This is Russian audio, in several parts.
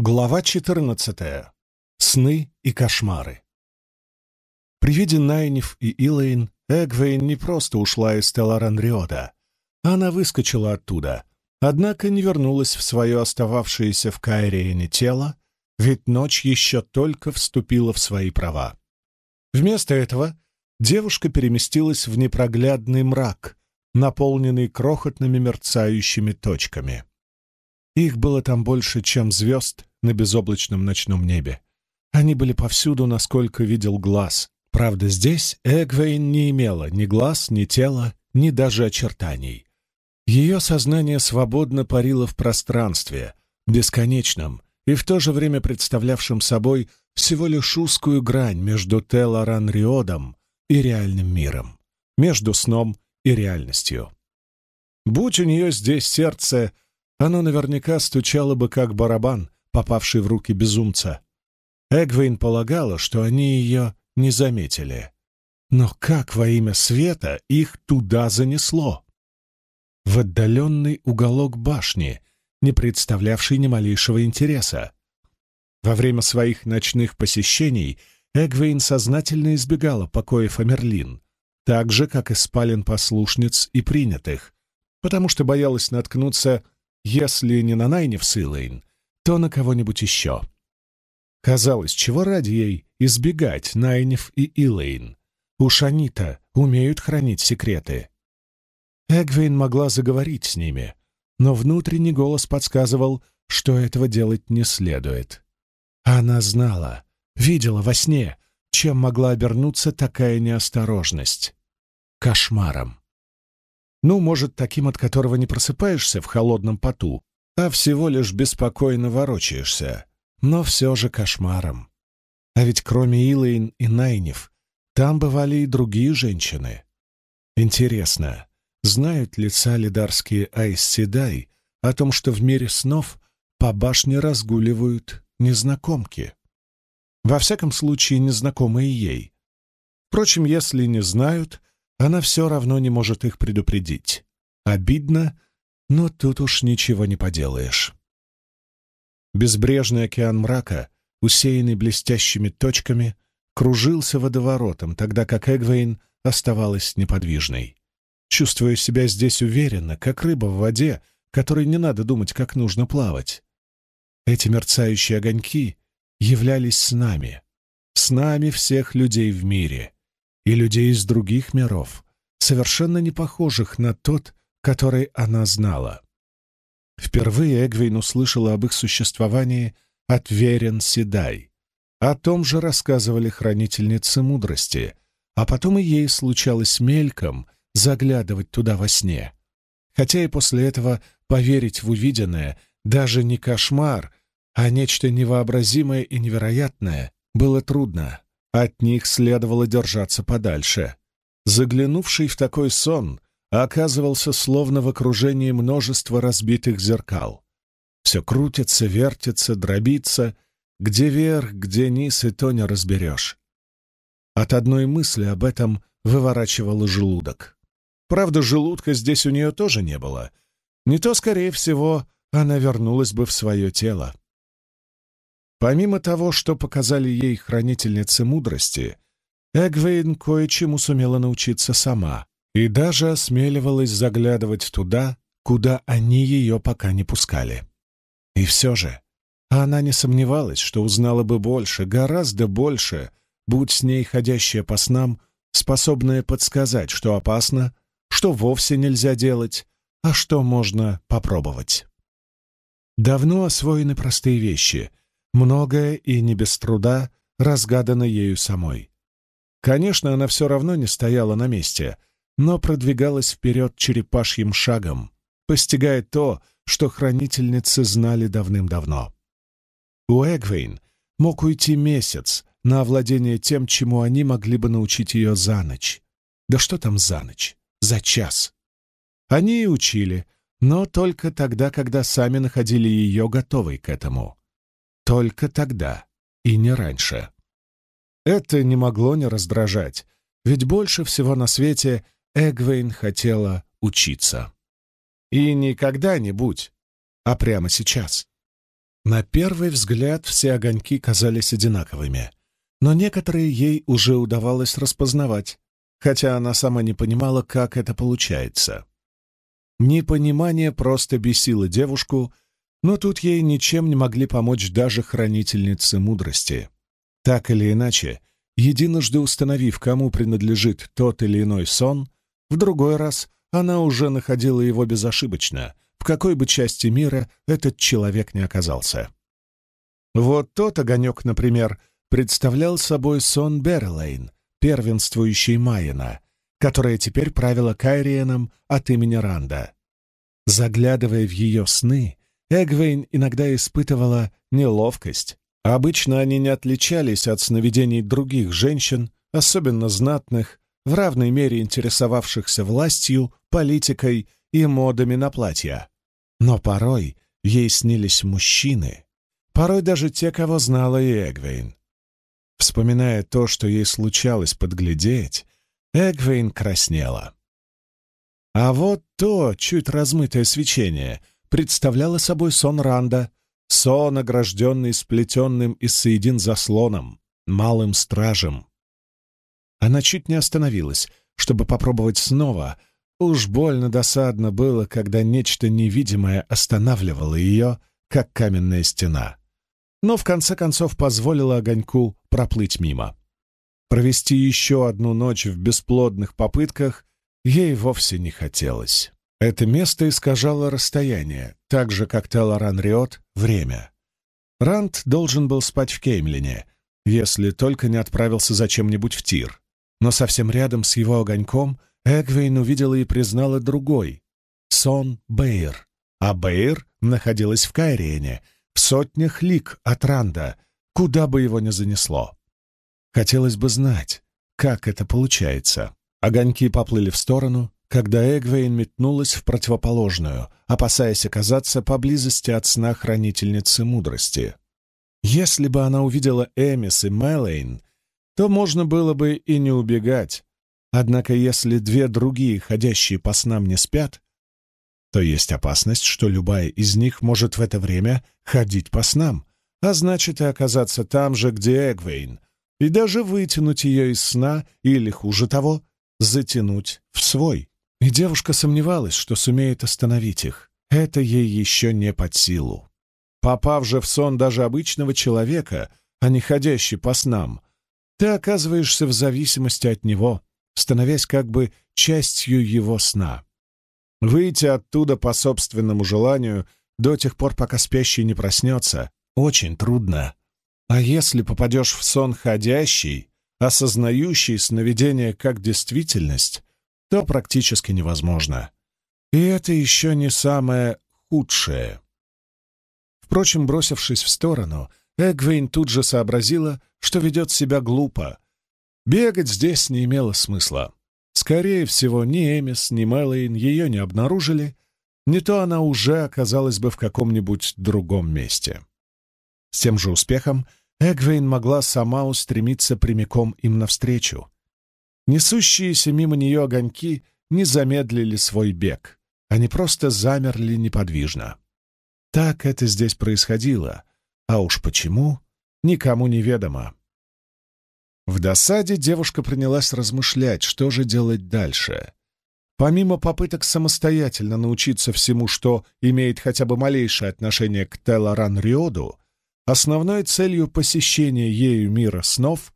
Глава 14. Сны и кошмары. При виде Найниф и Илэйн Эгвейн не просто ушла из Теларанриода. Она выскочила оттуда, однако не вернулась в свое остававшееся в Кайриене тело, ведь ночь еще только вступила в свои права. Вместо этого девушка переместилась в непроглядный мрак, наполненный крохотными мерцающими точками. Их было там больше, чем звезд на безоблачном ночном небе. Они были повсюду, насколько видел глаз. Правда, здесь Эгвейн не имела ни глаз, ни тела, ни даже очертаний. Ее сознание свободно парило в пространстве, бесконечном и в то же время представлявшем собой всего лишь узкую грань между Телоран-Риодом и реальным миром, между сном и реальностью. Будь у нее здесь сердце, оно наверняка стучало бы как барабан, попавший в руки безумца. Эгвейн полагала, что они ее не заметили. Но как во имя света их туда занесло? В отдаленный уголок башни, не представлявший ни малейшего интереса. Во время своих ночных посещений Эгвейн сознательно избегала покоев Амерлин, так же, как и спален послушниц и принятых, потому что боялась наткнуться, если не на Найнев с Илэйн, то на кого-нибудь еще. Казалось, чего ради ей избегать Найнев и Илэйн? Уж они-то умеют хранить секреты. Эгвейн могла заговорить с ними, но внутренний голос подсказывал, что этого делать не следует. Она знала, видела во сне, чем могла обернуться такая неосторожность. Кошмаром. Ну, может, таким, от которого не просыпаешься в холодном поту, а всего лишь беспокойно ворочаешься, но все же кошмаром. А ведь кроме Илэйн и Найнев, там бывали и другие женщины. Интересно, знают ли солидарские Айсседай о том, что в мире снов по башне разгуливают незнакомки? Во всяком случае, незнакомые ей. Впрочем, если не знают, она все равно не может их предупредить. Обидно, но тут уж ничего не поделаешь. Безбрежный океан мрака, усеянный блестящими точками, кружился водоворотом, тогда как Эгвейн оставалась неподвижной. Чувствуя себя здесь уверенно, как рыба в воде, которой не надо думать, как нужно плавать. Эти мерцающие огоньки являлись с нами, с нами всех людей в мире и людей из других миров, совершенно не похожих на тот, который она знала. Впервые Эгвейн услышала об их существовании от Верен Седай. О том же рассказывали хранительницы мудрости, а потом и ей случалось мельком заглядывать туда во сне. Хотя и после этого поверить в увиденное даже не кошмар, а нечто невообразимое и невероятное было трудно. От них следовало держаться подальше. Заглянувший в такой сон оказывался словно в окружении множества разбитых зеркал. Все крутится, вертится, дробится, где верх, где низ, и то не разберешь. От одной мысли об этом выворачивало желудок. Правда, желудка здесь у нее тоже не было. Не то, скорее всего, она вернулась бы в свое тело. Помимо того, что показали ей хранительницы мудрости, Эгвейн кое-чему сумела научиться сама и даже осмеливалась заглядывать туда, куда они ее пока не пускали. И все же она не сомневалась, что узнала бы больше, гораздо больше, будь с ней ходящая по снам, способная подсказать, что опасно, что вовсе нельзя делать, а что можно попробовать. Давно освоены простые вещи, многое и не без труда разгадано ею самой. Конечно, она все равно не стояла на месте — но продвигалась вперед черепашьим шагом, постигая то, что хранительницы знали давным-давно. У Эгвейн мог уйти месяц на овладение тем, чему они могли бы научить ее за ночь. Да что там за ночь? За час. Они и учили, но только тогда, когда сами находили ее готовой к этому. Только тогда и не раньше. Это не могло не раздражать, ведь больше всего на свете — Эгвейн хотела учиться. И не когда-нибудь, а прямо сейчас. На первый взгляд все огоньки казались одинаковыми, но некоторые ей уже удавалось распознавать, хотя она сама не понимала, как это получается. Непонимание просто бесило девушку, но тут ей ничем не могли помочь даже хранительницы мудрости. Так или иначе, единожды установив, кому принадлежит тот или иной сон, в другой раз она уже находила его безошибочно, в какой бы части мира этот человек не оказался. Вот тот огонек, например, представлял собой сон Берлейн, первенствующей Майена, которая теперь правила Кайриеном от имени Ранда. Заглядывая в ее сны, Эгвейн иногда испытывала неловкость. Обычно они не отличались от сновидений других женщин, особенно знатных, в равной мере интересовавшихся властью, политикой и модами на платья. Но порой ей снились мужчины, порой даже те, кого знала и Эгвейн. Вспоминая то, что ей случалось подглядеть, Эгвейн краснела. А вот то чуть размытое свечение представляло собой сон Ранда, сон, огражденный сплетенным из соедин заслоном, малым стражем. Она чуть не остановилась, чтобы попробовать снова. Уж больно досадно было, когда нечто невидимое останавливало ее, как каменная стена. Но в конце концов позволила огоньку проплыть мимо. Провести еще одну ночь в бесплодных попытках ей вовсе не хотелось. Это место искажало расстояние, так же, как Телоран Риот — время. Ранд должен был спать в Кеймлине, если только не отправился зачем-нибудь в Тир. Но совсем рядом с его огоньком Эгвейн увидела и признала другой — сон Бэйр. А Бэйр находилась в Кайриене, в сотнях лик от Ранда, куда бы его ни занесло. Хотелось бы знать, как это получается. Огоньки поплыли в сторону, когда Эгвейн метнулась в противоположную, опасаясь оказаться поблизости от сна хранительницы мудрости. Если бы она увидела Эмис и Мэлэйн, то можно было бы и не убегать. Однако если две другие, ходящие по снам, не спят, то есть опасность, что любая из них может в это время ходить по снам, а значит и оказаться там же, где Эгвейн, и даже вытянуть ее из сна или, хуже того, затянуть в свой. И девушка сомневалась, что сумеет остановить их. Это ей еще не под силу. Попав же в сон даже обычного человека, а не ходящий по снам, ты оказываешься в зависимости от него, становясь как бы частью его сна. Выйти оттуда по собственному желанию до тех пор, пока спящий не проснется, очень трудно. А если попадешь в сон ходящий, осознающий сновидение как действительность, то практически невозможно. И это еще не самое худшее. Впрочем, бросившись в сторону, Эгвейн тут же сообразила, что ведет себя глупо. Бегать здесь не имело смысла. Скорее всего, ни Эмис, ни Мэлэйн ее не обнаружили, не то она уже оказалась бы в каком-нибудь другом месте. С тем же успехом Эгвейн могла сама устремиться прямиком им навстречу. Несущиеся мимо нее огоньки не замедлили свой бег, они просто замерли неподвижно. Так это здесь происходило, а уж почему, никому не ведомо. В досаде девушка принялась размышлять, что же делать дальше. Помимо попыток самостоятельно научиться всему, что имеет хотя бы малейшее отношение к Телоран-Риоду, основной целью посещения ею мира снов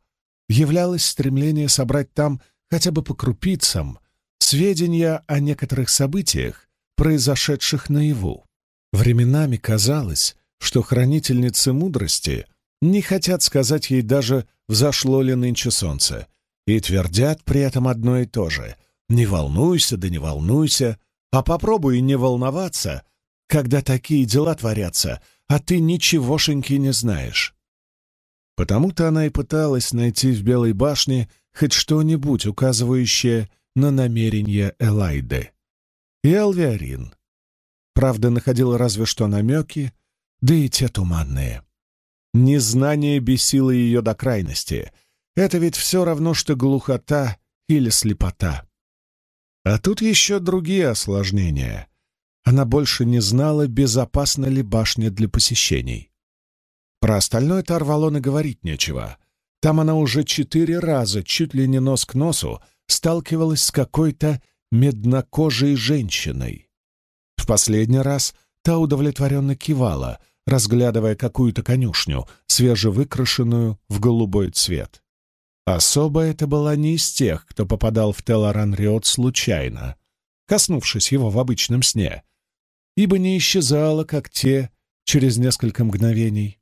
являлось стремление собрать там хотя бы по крупицам сведения о некоторых событиях, произошедших наяву. Временами казалось, что хранительницы мудрости не хотят сказать ей даже, взошло ли нынче солнце, и твердят при этом одно и то же «Не волнуйся, да не волнуйся, а попробуй не волноваться, когда такие дела творятся, а ты ничегошеньки не знаешь». Потому-то она и пыталась найти в Белой башне хоть что-нибудь, указывающее на намерения Элайды. И Алвиарин. Правда, находила разве что намеки, да и те туманные. Незнание бесило ее до крайности. Это ведь все равно, что глухота или слепота. А тут еще другие осложнения. Она больше не знала, безопасна ли башня для посещений. Про остальное Тарвалон и говорить нечего. Там она уже четыре раза, чуть ли не нос к носу, сталкивалась с какой-то меднокожей женщиной. В последний раз та удовлетворенно кивала, разглядывая какую-то конюшню, свежевыкрашенную в голубой цвет. Особо это была не из тех, кто попадал в Телоран-Риот случайно, коснувшись его в обычном сне, ибо не исчезала, как те, через несколько мгновений,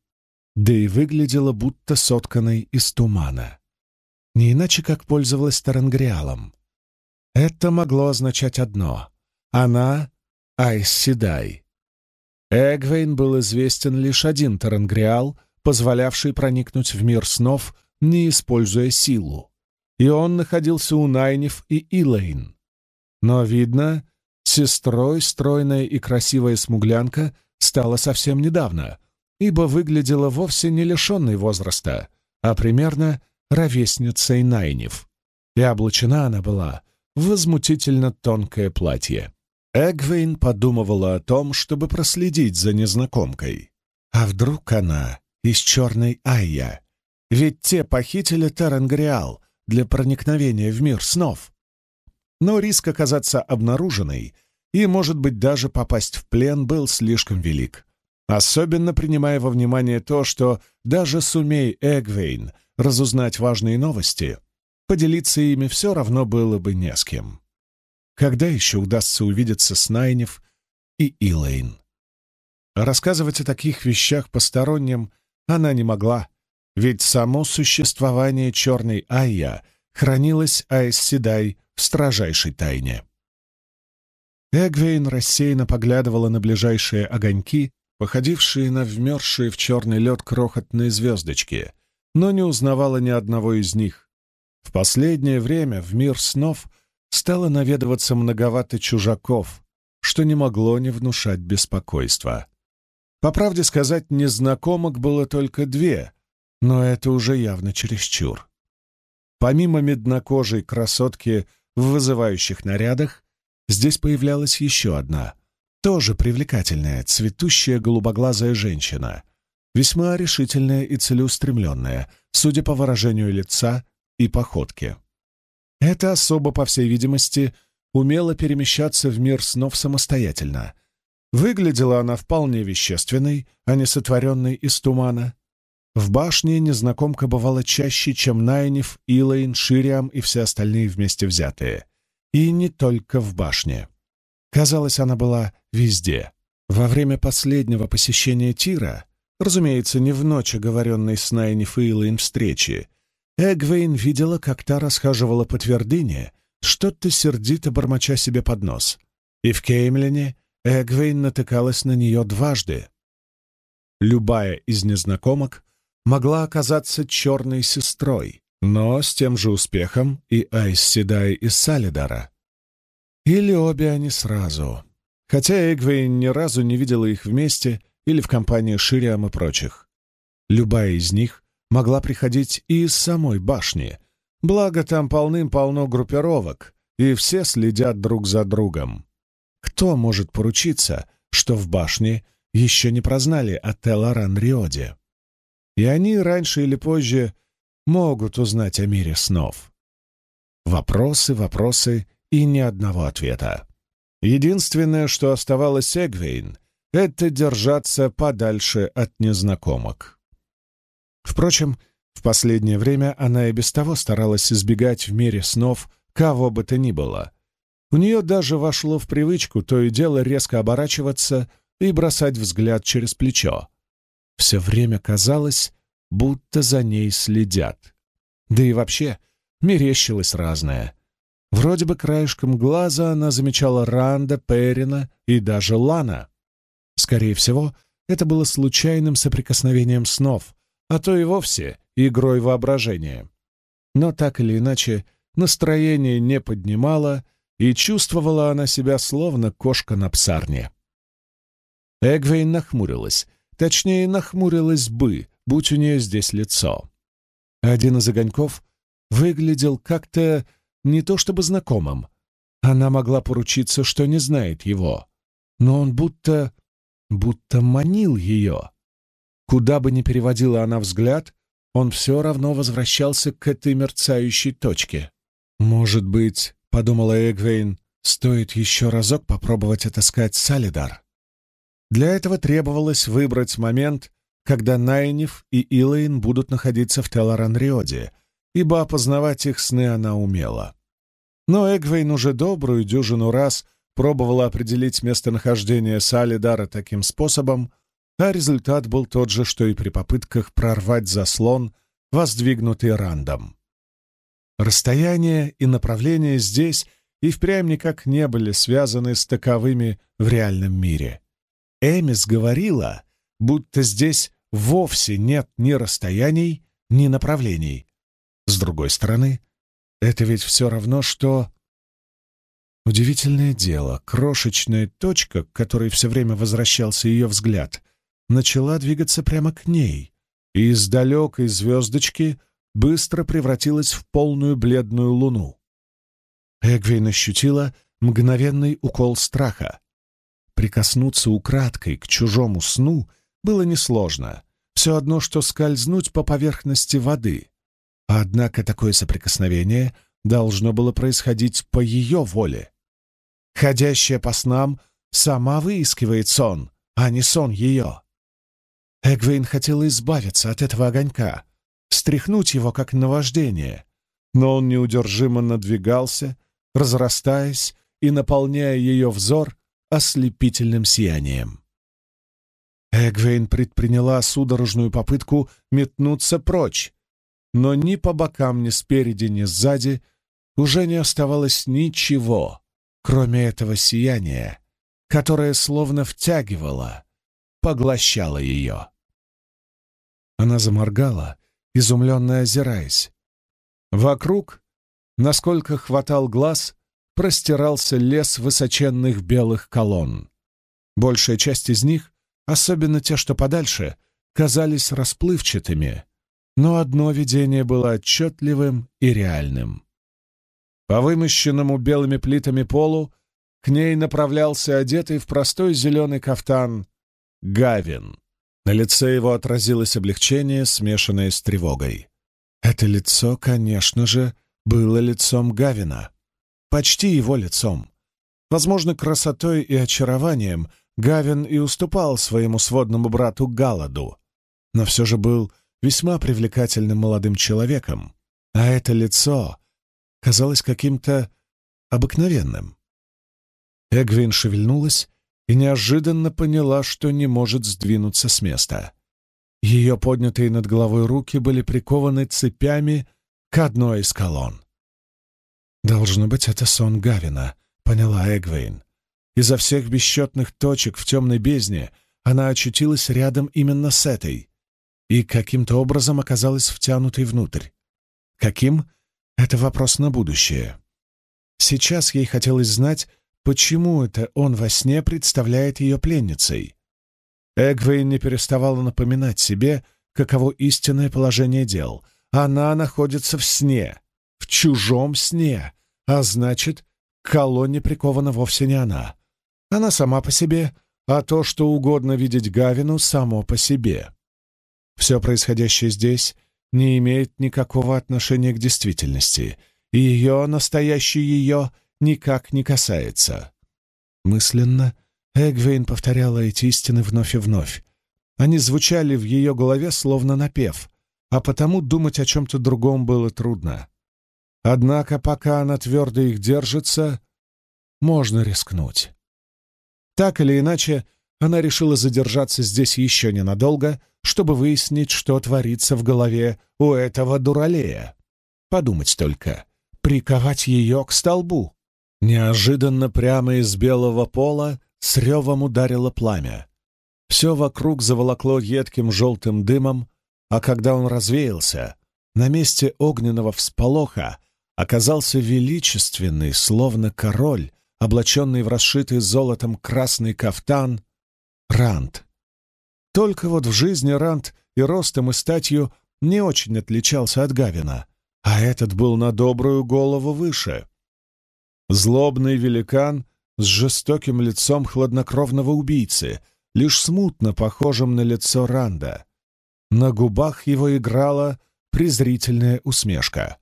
да и выглядела будто сотканной из тумана. Не иначе, как пользовалась Тарангриалом. Это могло означать одно — она — Айс Седай. Эгвейн был известен лишь один Тарангриал, позволявший проникнуть в мир снов, не используя силу, и он находился у Найнев и Илэйн. Но, видно, сестрой стройная и красивая смуглянка стала совсем недавно, ибо выглядела вовсе не лишенной возраста, а примерно ровесницей Найнев. И облачена она была в возмутительно тонкое платье. Эгвейн подумывала о том, чтобы проследить за незнакомкой. А вдруг она из черной Айя? Ведь те похитили Тарангриал для проникновения в мир снов. Но риск оказаться обнаруженной и, может быть, даже попасть в плен был слишком велик. Особенно принимая во внимание то, что даже сумей Эгвейн разузнать важные новости, поделиться ими все равно было бы не с кем. Когда еще удастся увидеться с Найнев и Илэйн? Рассказывать о таких вещах посторонним она не могла, ведь само существование черной Айя хранилось Айс в строжайшей тайне. Эгвейн рассеянно поглядывала на ближайшие огоньки, походившие на вмерзшие в черный лед крохотные звездочки, но не узнавала ни одного из них. В последнее время в мир снов стало наведываться многовато чужаков, что не могло не внушать беспокойства. По правде сказать, незнакомок было только две, но это уже явно чересчур. Помимо меднокожей красотки в вызывающих нарядах, здесь появлялась еще одна, тоже привлекательная, цветущая голубоглазая женщина, весьма решительная и целеустремленная, судя по выражению лица и походке. Эта особа, по всей видимости, умела перемещаться в мир снов самостоятельно. Выглядела она вполне вещественной, а не сотворенной из тумана. В башне незнакомка бывала чаще, чем Найниф, Илайн, Шириам и все остальные вместе взятые. И не только в башне. Казалось, она была везде. Во время последнего посещения Тира, разумеется, не в ночь оговоренной с Найниф Илайн встречи, Эгвейн видела, как та расхаживала по твердыне, что-то сердито бормоча себе под нос. И в Кеймлене Эгвейн натыкалась на нее дважды. Любая из незнакомок могла оказаться черной сестрой, но с тем же успехом и Айс Седай из Салидара. Или обе они сразу. Хотя Эгвейн ни разу не видела их вместе или в компании Шириам и прочих. Любая из них могла приходить и из самой башни, благо там полным-полно группировок, и все следят друг за другом. Кто может поручиться, что в башне еще не прознали о Теларан-Риоде? И они раньше или позже могут узнать о мире снов. Вопросы, вопросы и ни одного ответа. Единственное, что оставалось Эгвейн, это держаться подальше от незнакомок. Впрочем, в последнее время она и без того старалась избегать в мире снов кого бы то ни было. У нее даже вошло в привычку то и дело резко оборачиваться и бросать взгляд через плечо. Все время казалось, будто за ней следят. Да и вообще, мерещилось разное. Вроде бы краешком глаза она замечала Ранда, Перина и даже Лана. Скорее всего, это было случайным соприкосновением снов, а то и вовсе игрой воображения. Но так или иначе, настроение не поднимало, и чувствовала она себя словно кошка на псарне. Эгвейн нахмурилась, точнее, нахмурилась бы, будь у нее здесь лицо. Один из огоньков выглядел как-то не то чтобы знакомым. Она могла поручиться, что не знает его, но он будто... будто манил ее. Куда бы ни переводила она взгляд, он все равно возвращался к этой мерцающей точке. «Может быть, — подумала Эгвейн, — стоит еще разок попробовать отыскать Салидар?» Для этого требовалось выбрать момент, когда Найниф и Илэйн будут находиться в Теларанриоде, ибо опознавать их сны она умела. Но Эгвейн уже добрую дюжину раз пробовала определить местонахождение Салидара таким способом, а результат был тот же, что и при попытках прорвать заслон, воздвигнутый Рандом. Расстояние и направление здесь и впрямь никак не были связаны с таковыми в реальном мире. Эмис говорила, будто здесь вовсе нет ни расстояний, ни направлений. С другой стороны, это ведь все равно, что... Удивительное дело, крошечная точка, к которой все время возвращался ее взгляд, начала двигаться прямо к ней, и из далекой звездочки быстро превратилась в полную бледную луну. Эгвейн ощутила мгновенный укол страха. Прикоснуться украдкой к чужому сну было несложно, все одно, что скользнуть по поверхности воды. Однако такое соприкосновение должно было происходить по ее воле. Ходящая по снам сама выискивает сон, а не сон ее. Эгвейн хотела избавиться от этого огонька, стряхнуть его как наваждение, но он неудержимо надвигался, разрастаясь и наполняя ее взор ослепительным сиянием. Эгвейн предприняла судорожную попытку метнуться прочь, но ни по бокам, ни спереди, ни сзади уже не оставалось ничего, кроме этого сияния, которое словно втягивало, поглощало ее. Она заморгала, изумленно озираясь. Вокруг, насколько хватал глаз, простирался лес высоченных белых колонн. Большая часть из них, особенно те, что подальше, казались расплывчатыми, но одно видение было отчетливым и реальным. По вымощенному белыми плитами полу к ней направлялся одетый в простой зеленый кафтан Гавин. На лице его отразилось облегчение, смешанное с тревогой. Это лицо, конечно же, было лицом Гавина. Почти его лицом. Возможно, красотой и очарованием Гавин и уступал своему сводному брату Галаду, но все же был весьма привлекательным молодым человеком, а это лицо казалось каким-то обыкновенным. Эгвин шевельнулась и неожиданно поняла, что не может сдвинуться с места. Ее поднятые над головой руки были прикованы цепями к одной из колонн. «Должно быть, это сон Гавина», — поняла Эгвейн. Изо всех бесчетных точек в темной бездне она очутилась рядом именно с этой и каким-то образом оказалась втянутой внутрь. Каким — это вопрос на будущее. Сейчас ей хотелось знать, Почему это он во сне представляет ее пленницей? Эгвейн не переставала напоминать себе, каково истинное положение дел. Она находится в сне, в чужом сне, а значит, к колонне прикована вовсе не она. Она сама по себе, а то, что угодно видеть Гавину, само по себе. Все происходящее здесь не имеет никакого отношения к действительности, и ее, настоящий ее, никак не касается. Мысленно Эгвейн повторяла эти истины вновь и вновь. Они звучали в ее голове словно напев, а потому думать о чем-то другом было трудно. Однако, пока она твердо их держится, можно рискнуть. Так или иначе, она решила задержаться здесь еще ненадолго, чтобы выяснить, что творится в голове у этого дуралея. Подумать только, приковать ее к столбу. Неожиданно прямо из белого пола с ревом ударило пламя. Все вокруг заволокло едким желтым дымом, а когда он развеялся, на месте огненного всполоха оказался величественный, словно король, облаченный в расшитый золотом красный кафтан, Рант. Только вот в жизни Рант и ростом, и статью не очень отличался от Гавина, а этот был на добрую голову выше. Злобный великан с жестоким лицом хладнокровного убийцы, лишь смутно похожим на лицо Ранда, На губах его играла презрительная усмешка.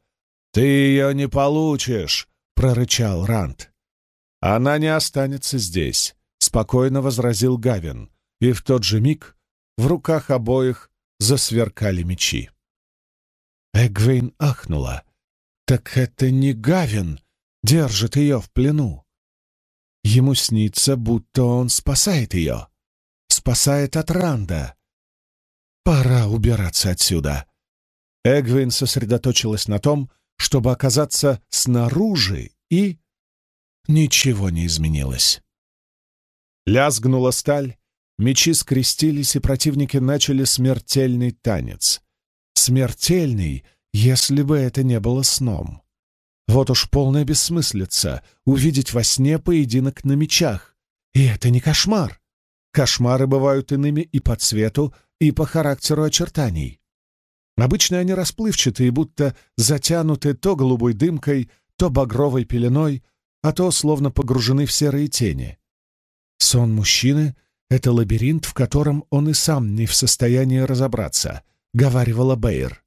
«Ты ее не получишь!» — прорычал Рант. «Она не останется здесь», — спокойно возразил Гавин, и в тот же миг в руках обоих засверкали мечи. Эгвейн ахнула. «Так это не Гавин держит ее в плену. Ему снится, будто он спасает ее, спасает от Ранда. Пора убираться отсюда». Эгвейн сосредоточилась на том, чтобы оказаться снаружи, и... Ничего не изменилось. Лязгнула сталь, мечи скрестились, и противники начали смертельный танец. Смертельный, если бы это не было сном. Вот уж полная бессмыслица — увидеть во сне поединок на мечах. И это не кошмар. Кошмары бывают иными и по цвету, и по характеру очертаний. Обычно они расплывчатые, будто затянуты то голубой дымкой, то багровой пеленой, а то словно погружены в серые тени. Сон мужчины — это лабиринт, в котором он и сам не в состоянии разобраться, — говаривала Бэйр.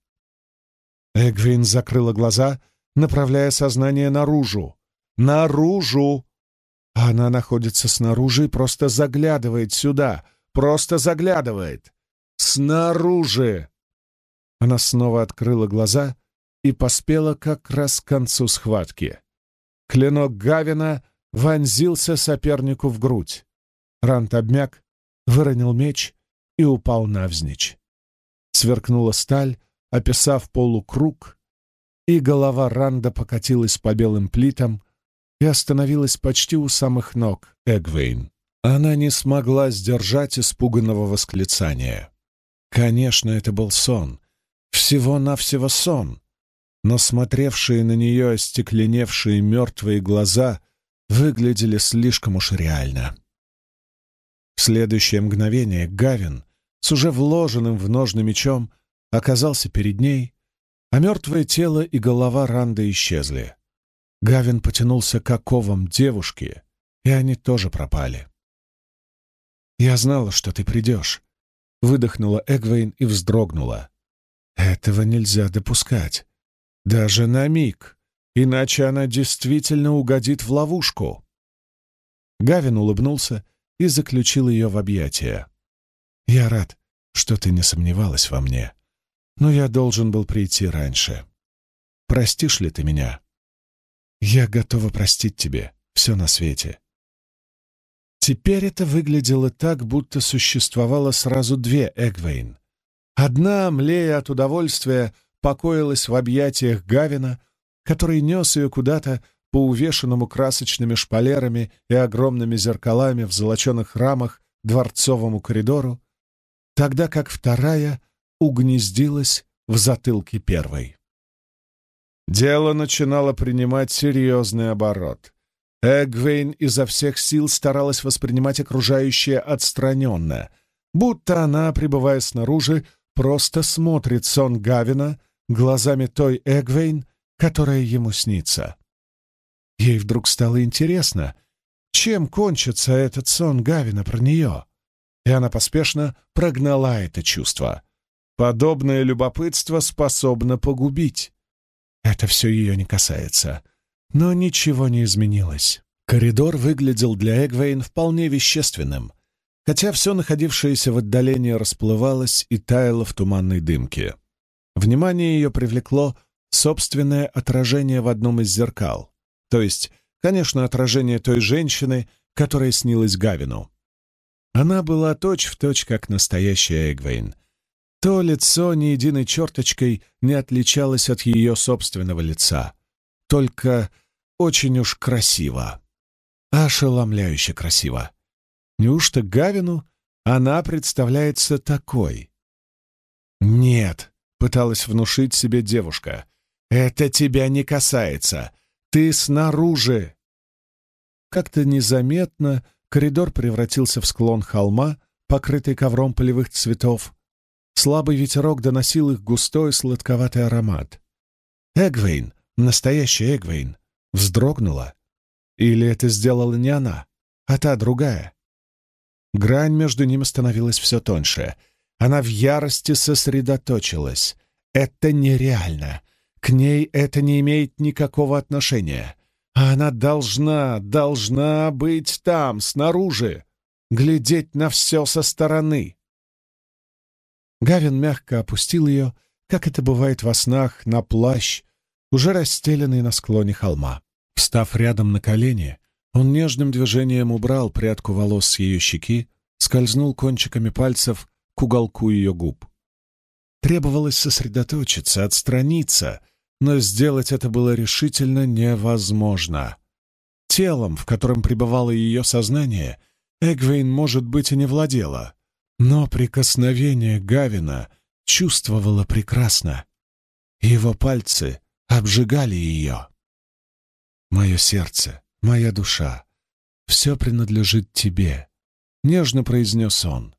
Эгвин закрыла глаза, направляя сознание наружу. Наружу! Она находится снаружи и просто заглядывает сюда, просто заглядывает. Снаружи! Она снова открыла глаза и поспела как раз к концу схватки. Клинок Гавина вонзился сопернику в грудь. Рант обмяк, выронил меч и упал навзничь. Сверкнула сталь, описав полукруг, и голова Ранда покатилась по белым плитам и остановилась почти у самых ног Эгвейн. Она не смогла сдержать испуганного восклицания. Конечно, это был сон. Всего-навсего сон но смотревшие на нее остекленевшие мертвые глаза выглядели слишком уж реально. В следующее мгновение Гавин с уже вложенным в ножны мечом оказался перед ней, а мертвое тело и голова Ранда исчезли. Гавин потянулся к оковам девушки, и они тоже пропали. «Я знала, что ты придешь», — выдохнула Эгвейн и вздрогнула. «Этого нельзя допускать. Даже на миг, иначе она действительно угодит в ловушку. Гавин улыбнулся и заключил ее в объятия. «Я рад, что ты не сомневалась во мне, но я должен был прийти раньше. Простишь ли ты меня? Я готова простить тебе все на свете». Теперь это выглядело так, будто существовало сразу две Эгвейн. Одна, млея от удовольствия, покоилась в объятиях Гавина, который нес ее куда-то по увешанному красочными шпалерами и огромными зеркалами в золоченых рамах дворцовому коридору, тогда как вторая угнездилась в затылке первой. Дело начинало принимать серьезный оборот. Эгвейн изо всех сил старалась воспринимать окружающее отстраненно, будто она, пребывая снаружи, просто смотрит сон Гавина — глазами той Эгвейн, которая ему снится. Ей вдруг стало интересно, чем кончится этот сон Гавина про нее, и она поспешно прогнала это чувство. Подобное любопытство способно погубить. Это все ее не касается. Но ничего не изменилось. Коридор выглядел для Эгвейн вполне вещественным, хотя все находившееся в отдалении расплывалось и таяло в туманной дымке. Внимание ее привлекло собственное отражение в одном из зеркал, то есть, конечно, отражение той женщины, которая снилась Гавину. Она была точь-в-точь, точь, как настоящая Эгвейн. То лицо ни единой черточкой не отличалось от ее собственного лица, только очень уж красиво, ошеломляюще красиво. Неужто Гавину она представляется такой? Нет, пыталась внушить себе девушка. «Это тебя не касается. Ты снаружи!» Как-то незаметно коридор превратился в склон холма, покрытый ковром полевых цветов. Слабый ветерок доносил их густой сладковатый аромат. Эгвейн, настоящая Эгвейн, вздрогнула. Или это сделала не она, а та другая? Грань между ними становилась все тоньше — Она в ярости сосредоточилась. Это нереально. К ней это не имеет никакого отношения. Она должна, должна быть там, снаружи, глядеть на все со стороны. Гавин мягко опустил ее, как это бывает во снах, на плащ, уже расстеленный на склоне холма. Встав рядом на колени, он нежным движением убрал прядку волос с ее щеки, скользнул кончиками пальцев к уголку ее губ. Требовалось сосредоточиться, отстраниться, но сделать это было решительно невозможно. Телом, в котором пребывало ее сознание, Эгвейн, может быть, и не владела, но прикосновение Гавина чувствовала прекрасно. Его пальцы обжигали ее. «Мое сердце, моя душа, все принадлежит тебе», — нежно произнес он.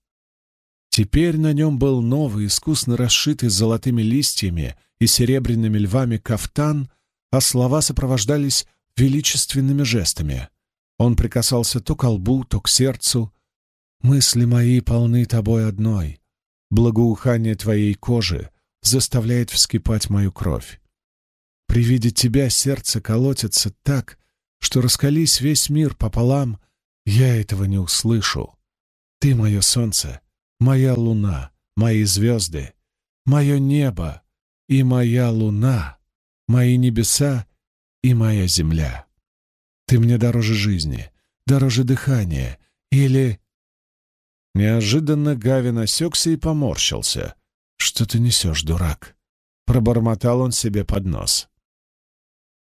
Теперь на нем был новый, искусно расшитый золотыми листьями и серебряными львами кафтан, а слова сопровождались величественными жестами. Он прикасался то к лбу, то к сердцу, Мысли мои полны тобой одной. Благоухание твоей кожи заставляет вскипать мою кровь. При виде тебя сердце колотится так, что раскались весь мир пополам, я этого не услышу. Ты мое солнце, моя луна, мои звезды, мое небо и моя луна, мои небеса и моя земля. Ты мне дороже жизни, дороже дыхания или Неожиданно Гавин осекся и поморщился. «Что ты несешь, дурак?» Пробормотал он себе под нос.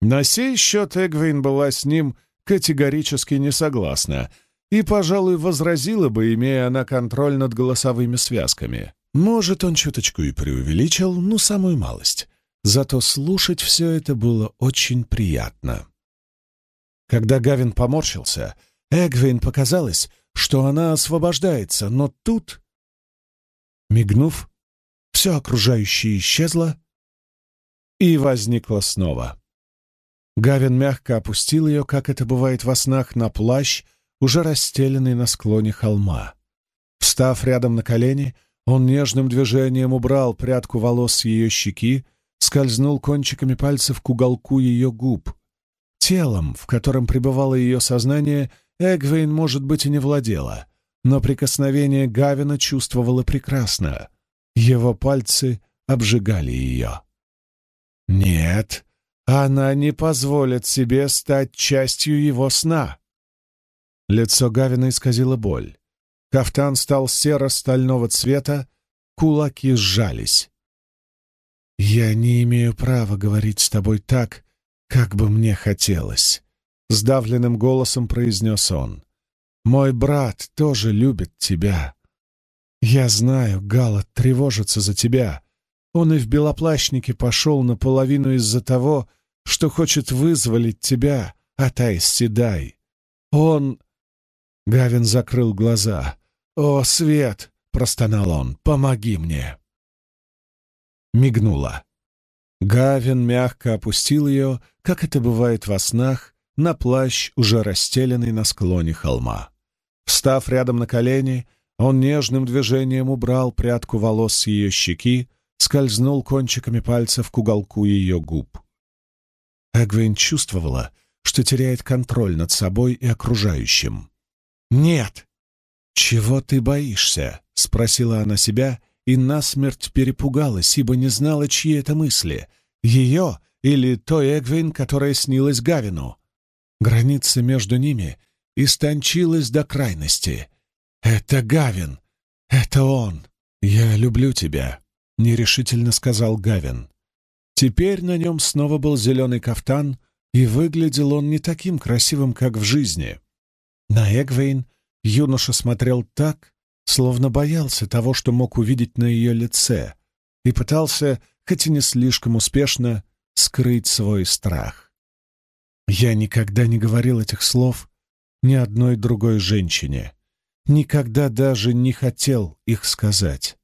На сей счет Эгвейн была с ним категорически не согласна и, пожалуй, возразила бы, имея она контроль над голосовыми связками. Может, он чуточку и преувеличил, ну, самую малость. Зато слушать все это было очень приятно. Когда Гавин поморщился, Эгвейн показалось, что она освобождается, но тут... Мигнув, все окружающее исчезло и возникло снова. Гавин мягко опустил ее, как это бывает во снах, на плащ, уже расстеленный на склоне холма. Встав рядом на колени, он нежным движением убрал прядку волос с ее щеки, скользнул кончиками пальцев к уголку ее губ. Телом, в котором пребывало ее сознание, Эгвейн, может быть, и не владела, но прикосновение Гавина чувствовала прекрасно. Его пальцы обжигали ее. Нет, она не позволит себе стать частью его сна. Лицо Гавина исказило боль. Кафтан стал серо-стального цвета, кулаки сжались. «Я не имею права говорить с тобой так, как бы мне хотелось», — сдавленным голосом произнес он. «Мой брат тоже любит тебя. Я знаю, Галат тревожится за тебя. Он и в белоплащнике пошел наполовину из-за того, что хочет вызволить тебя от Айс-Седай. Он...» Гавин закрыл глаза. «О, Свет!» — простонал он. «Помоги мне!» Мигнула. Гавин мягко опустил ее, как это бывает во снах, на плащ, уже расстеленный на склоне холма. Встав рядом на колени, он нежным движением убрал прядку волос с ее щеки, скользнул кончиками пальцев к уголку ее губ. Эгвин чувствовала, что теряет контроль над собой и окружающим. «Нет!» «Чего ты боишься?» — спросила она себя и насмерть перепугалась, ибо не знала, чьи это мысли — ее или той Эгвин, которая снилась Гавину. Граница между ними истончилась до крайности. «Это Гавин! Это он! Я люблю тебя!» — нерешительно сказал Гавин. Теперь на нем снова был зеленый кафтан, и выглядел он не таким красивым, как в жизни. На Эгвейн юноша смотрел так, словно боялся того, что мог увидеть на ее лице, и пытался, хоть и не слишком успешно, скрыть свой страх. Я никогда не говорил этих слов ни одной другой женщине. Никогда даже не хотел их сказать.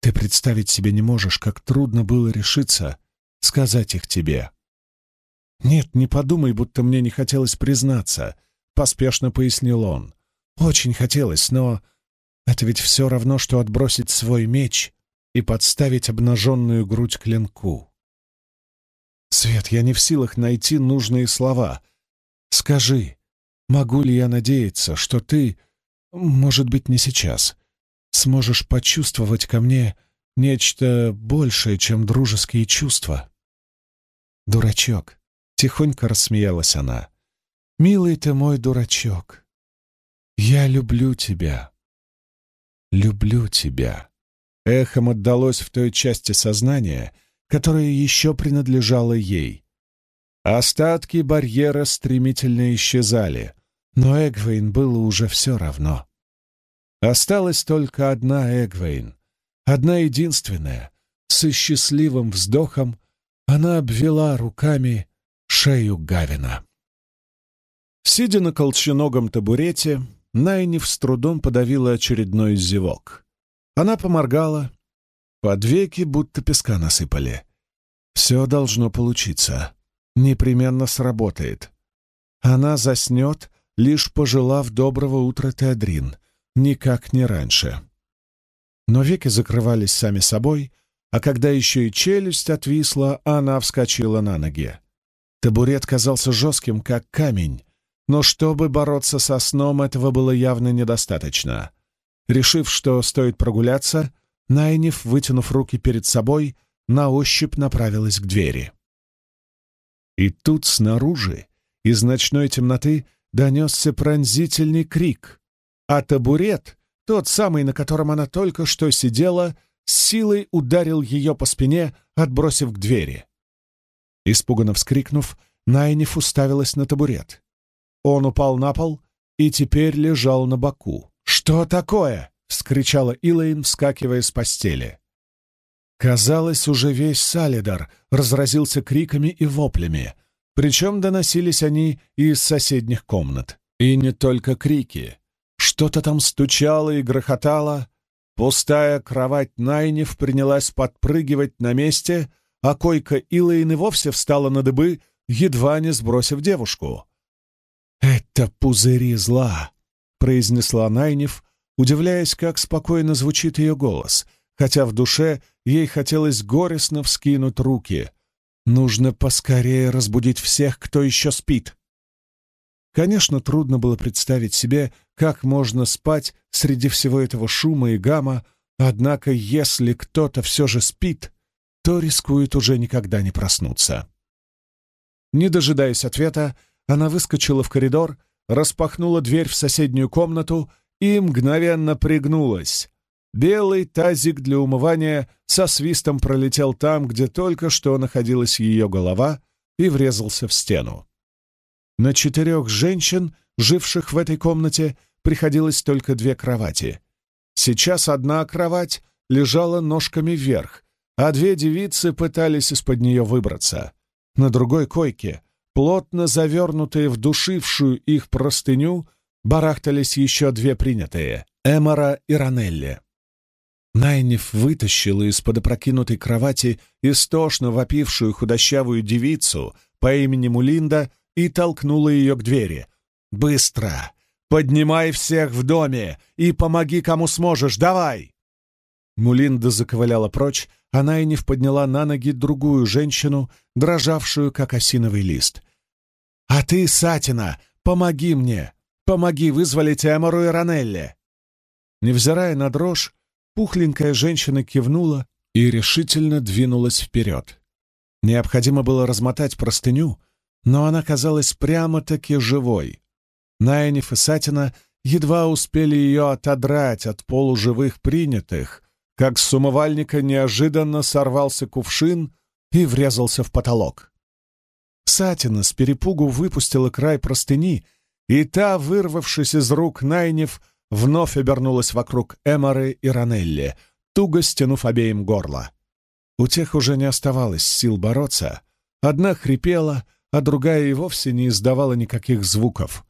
Ты представить себе не можешь, как трудно было решиться сказать их тебе. «Нет, не подумай, будто мне не хотелось признаться», — поспешно пояснил он. «Очень хотелось, но Это ведь все равно, что отбросить свой меч и подставить обнаженную грудь клинку. Свет, я не в силах найти нужные слова. Скажи, могу ли я надеяться, что ты, может быть, не сейчас, сможешь почувствовать ко мне нечто большее, чем дружеские чувства? Дурачок, тихонько рассмеялась она. Милый ты мой дурачок. Я люблю тебя. Люблю тебя. Эхом отдалось в той части сознания, которая еще принадлежала ей. Остатки барьера стремительно исчезали, но Эгвейн было уже все равно. Осталась только одна Эгвейн, одна единственная, со счастливым вздохом она обвела руками шею Гавина. Сидя на колченогом табурете, Найниф с трудом подавила очередной зевок. Она поморгала, под веки будто песка насыпали. Все должно получиться. Непременно сработает. Она заснет, лишь пожелав доброго утра Теодрин, никак не раньше. Но веки закрывались сами собой, а когда еще и челюсть отвисла, она вскочила на ноги. Табурет казался жестким, как камень, но чтобы бороться со сном, этого было явно недостаточно. Решив, что стоит прогуляться, Найниф, вытянув руки перед собой, на ощупь направилась к двери. И тут снаружи, из ночной темноты, донесся пронзительный крик, а табурет, тот самый, на котором она только что сидела, силой ударил ее по спине, отбросив к двери. Испуганно вскрикнув, Найниф уставилась на табурет. Он упал на пол и теперь лежал на боку. «Что такое?» — вскричала Илэйн, вскакивая с постели. Казалось, уже весь Салидар разразился криками и воплями, причем доносились они из соседних комнат. И не только крики. Что-то там стучало и грохотало. Пустая кровать Найнев принялась подпрыгивать на месте, а койка Илэйн и вовсе встала на дыбы, едва не сбросив девушку. «Это пузыри зла!» произнесла Найнев, удивляясь, как спокойно звучит ее голос, хотя в душе ей хотелось горестно вскинуть руки. Нужно поскорее разбудить всех, кто еще спит. Конечно, трудно было представить себе, как можно спать среди всего этого шума и гамма, однако если кто-то все же спит, то рискует уже никогда не проснуться. Не дожидаясь ответа, она выскочила в коридор распахнула дверь в соседнюю комнату и мгновенно пригнулась. Белый тазик для умывания со свистом пролетел там, где только что находилась ее голова, и врезался в стену. На четырех женщин, живших в этой комнате, приходилось только две кровати. Сейчас одна кровать лежала ножками вверх, а две девицы пытались из-под нее выбраться. На другой койке плотно завернутые в душившую их простыню, барахтались еще две принятые — Эмора и Ранелли. Найниф вытащила из-под опрокинутой кровати истошно вопившую худощавую девицу по имени Мулинда и толкнула ее к двери. «Быстро! Поднимай всех в доме и помоги, кому сможешь! Давай!» Мулинда заковыляла прочь, а Найниф подняла на ноги другую женщину, дрожавшую, как осиновый лист. «А ты, Сатина, помоги мне! Помоги вызволить Эмору и Ранелли!» Невзирая на дрожь, пухленькая женщина кивнула и решительно двинулась вперед. Необходимо было размотать простыню, но она казалась прямо-таки живой. Найниф и Сатина едва успели ее отодрать от полуживых принятых, как с умывальника неожиданно сорвался кувшин и врезался в потолок. Сатина с перепугу выпустила край простыни, и та, вырвавшись из рук Найнев, вновь обернулась вокруг Эморы и Ранелли, туго стянув обеим горло. У тех уже не оставалось сил бороться. Одна хрипела, а другая и вовсе не издавала никаких звуков.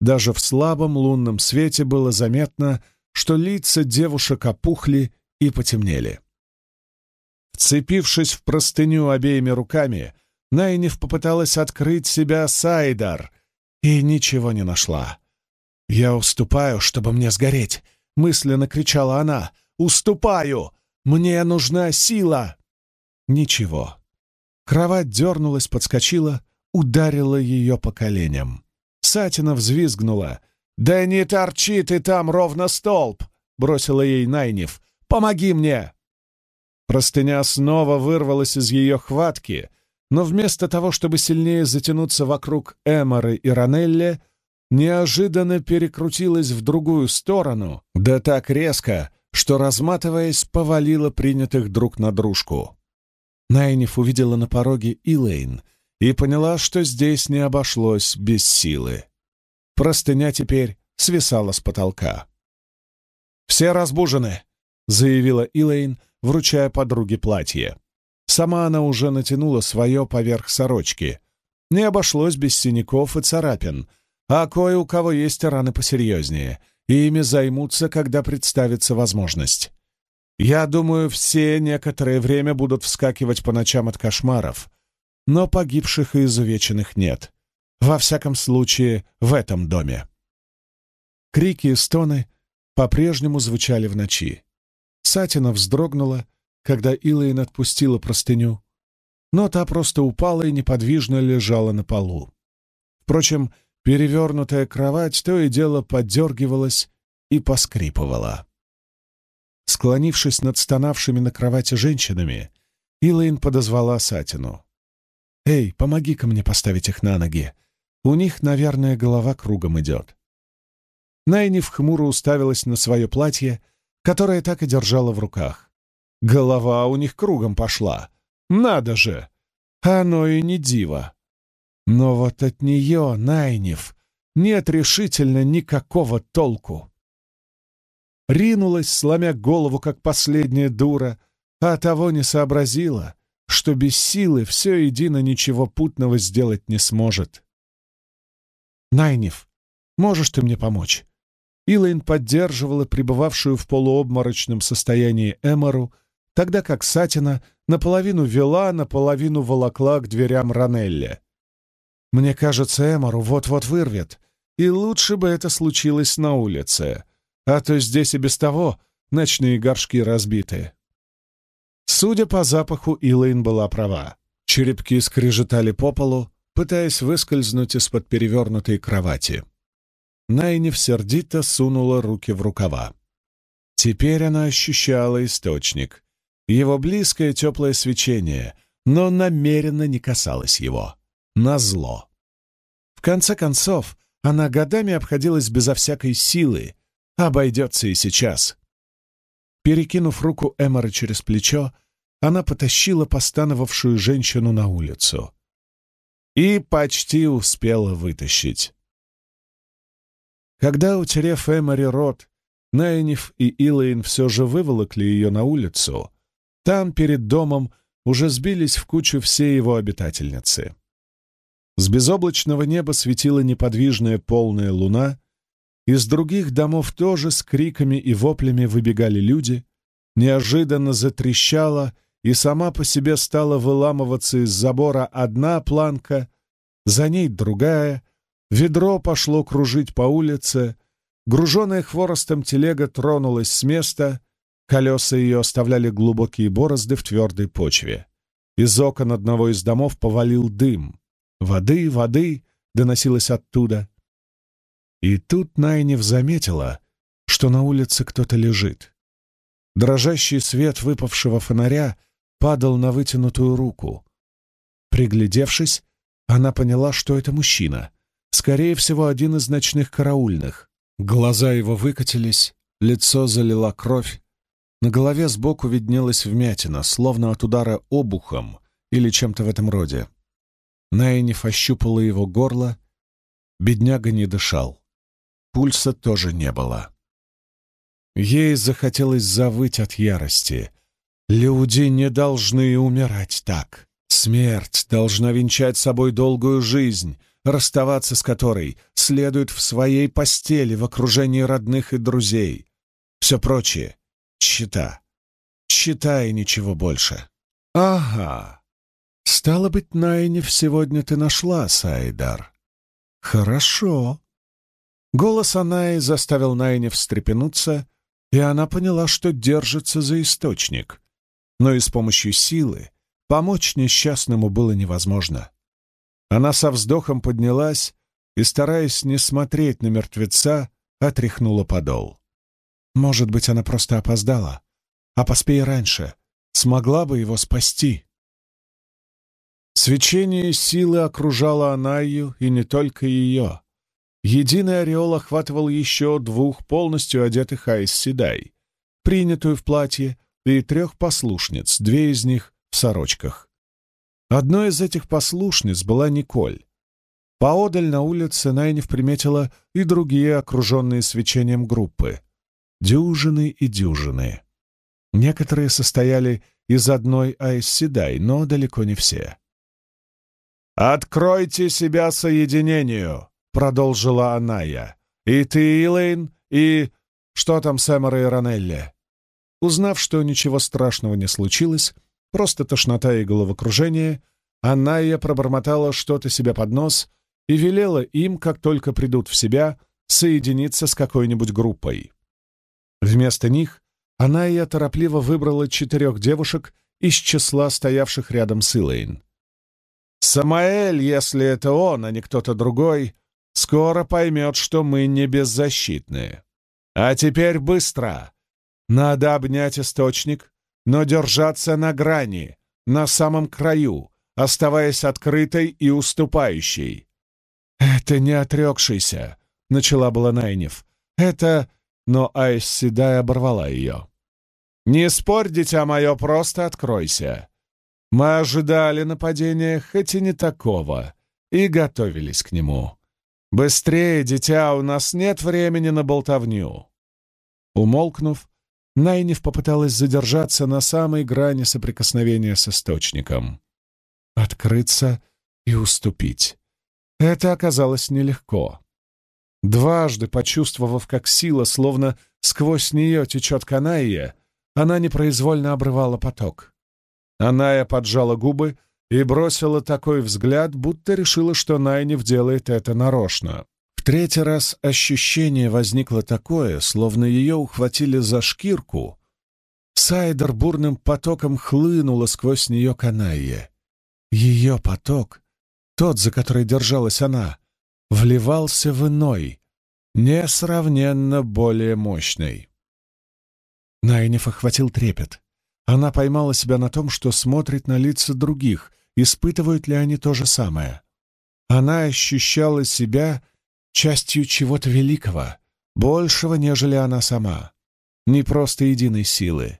Даже в слабом лунном свете было заметно, что лица девушек опухли и потемнели. Вцепившись в простыню обеими руками, Найниф попыталась открыть себя Сайдар и ничего не нашла. «Я уступаю, чтобы мне сгореть. — мысленно кричала она. «Уступаю! Мне нужна сила!» Ничего. Кровать дернулась, подскочила, ударила ее по коленям. Сатина взвизгнула. «Да не торчи ты там ровно столб!» — бросила ей Найнев. «Помоги мне!» Простыня снова вырвалась из ее хватки, но вместо того, чтобы сильнее затянуться вокруг Эморы и Ранелли, неожиданно перекрутилась в другую сторону, да так резко, что, разматываясь, повалила принятых друг на дружку. Найниф увидела на пороге Илэйн и поняла, что здесь не обошлось без силы. Простыня теперь свисала с потолка. «Все разбужены», — заявила Илэйн, вручая подруге платье. Сама она уже натянула свое поверх сорочки. Не обошлось без синяков и царапин, а кое у кого есть раны посерьезнее, и ими займутся, когда представится возможность. Я думаю, все некоторое время будут вскакивать по ночам от кошмаров, но погибших и изувеченных нет. Во всяком случае, в этом доме. Крики и стоны по-прежнему звучали в ночи. Сатина вздрогнула, когда Илайн отпустила простыню, но та просто упала и неподвижно лежала на полу. Впрочем, перевернутая кровать то и дело подергивалась и поскрипывала. Склонившись над стонавшими на кровати женщинами, Илайн подозвала Сатину. «Эй, помоги-ка мне поставить их на ноги. У них, наверное, голова кругом идет». Найниф хмуро уставилась на свое платье, которое так и держала в руках. Голова у них кругом пошла. Надо же! Оно и не диво. Но вот от нее, Найниф, нет решительно никакого толку. Ринулась, сломя голову, как последняя дура, а того не сообразила, что без силы все едино ничего путного сделать не сможет. «Найниф, можешь ты мне помочь?» Илайн поддерживала пребывавшую в полуобморочном состоянии Эмору, тогда как Сатина наполовину вела, наполовину волокла к дверям Ранелли. «Мне кажется, Эмору вот-вот вырвет, и лучше бы это случилось на улице, а то здесь и без того ночные горшки разбиты». Судя по запаху, Илайн была права. Черепки скрежетали по полу, пытаясь выскользнуть из-под перевернутой кровати. Найниф сердито сунула руки в рукава. Теперь она ощущала источник, его близкое теплое свечение, но намеренно не касалась его. Назло. В конце концов, она годами обходилась безо всякой силы, обойдется и сейчас. Перекинув руку Эморы через плечо, она потащила постановавшую женщину на улицу. И почти успела вытащить. Когда, утерев Эмори рот, Найниф и Илэйн все же выволокли ее на улицу, там, перед домом, уже сбились в кучу все его обитательницы. С безоблачного неба светила неподвижная полная луна, из других домов тоже с криками и воплями выбегали люди, неожиданно затрещала и сама по себе стала выламываться из забора одна планка, за ней другая, Ведро пошло кружить по улице, груженная хворостом телега тронулась с места, колеса ее оставляли глубокие борозды в твердой почве. Из окон одного из домов повалил дым. «Воды, воды!» — доносилось оттуда. И тут Найнев заметила, что на улице кто-то лежит. Дрожащий свет выпавшего фонаря падал на вытянутую руку. Приглядевшись, она поняла, что это мужчина — Скорее всего, один из ночных караульных. Глаза его выкатились, лицо залила кровь. На голове сбоку виднелась вмятина, словно от удара обухом или чем-то в этом роде. Найниф ощупала его горло. Бедняга не дышал. Пульса тоже не было. Ей захотелось завыть от ярости. Люди не должны умирать так. Смерть должна венчать собой долгую жизнь, расставаться с которой следует в своей постели в окружении родных и друзей. Все прочее — чита. Чита и ничего больше. Ага. Стало быть, Найнев сегодня ты нашла, Сайдар. Хорошо. Голос Анаи заставил Найнев встрепенуться, и она поняла, что держится за источник. Но и с помощью силы помочь несчастному было невозможно. Она со вздохом поднялась и, стараясь не смотреть на мертвеца, отряхнула подол. Может быть, она просто опоздала, а поспея раньше, смогла бы его спасти. Свечение силы окружало Анайю, и не только ее. Единый ореол охватывал еще двух полностью одетых Айс Седай, принятую в платье, и трех послушниц, две из них в сорочках. Одной из этих послушниц была Николь. Поодаль на улице Найнев приметила и другие окруженные свечением группы. Дюжины и дюжины. Некоторые состояли из одной Айс Седай, но далеко не все. «Откройте себя соединению!» — продолжила Аная. «И ты, Илэйн, и... что там с Эморой и Ранелли?» Узнав, что ничего страшного не случилось, просто тошнота и головокружение, Аная пробормотала что-то себе под нос и велела им, как только придут в себя, соединиться с какой-нибудь группой. Вместо них Аная торопливо выбрала четырех девушек из числа стоявших рядом с Илэйн. «Самаэль, если это он, а не кто-то другой, скоро поймет, что мы не беззащитны. А теперь быстро! Надо обнять источник, но держаться на грани, на самом краю, оставаясь открытой и уступающей. «Это не отрекшийся», — начала была Найнев. «Это...» Но Айс Седай оборвала ее. «Не спорь, дитя мое, просто откройся. Мы ожидали нападения, хоть и не такого, и готовились к нему. «Быстрее, дитя, у нас нет времени на болтовню!» Умолкнув, Найниф попыталась задержаться на самой грани соприкосновения с источником. Открыться и уступить. Это оказалось нелегко. Дважды почувствовав, как сила, словно сквозь нее течет канайя, она непроизвольно обрывала поток. Аная поджала губы и бросила такой взгляд, будто решила, что Найнев делает это нарочно. В третий раз ощущение возникло такое, словно ее ухватили за шкирку. Сайдер бурным потоком хлынула сквозь нее канайе. Ее поток, тот, за который держалась она, вливался в иной, несравненно более мощный. Найнев охватил трепет. Она поймала себя на том, что смотрит на лица других, испытывают ли они то же самое. Она ощущала себя частью чего-то великого, большего, нежели она сама, не просто единой силы.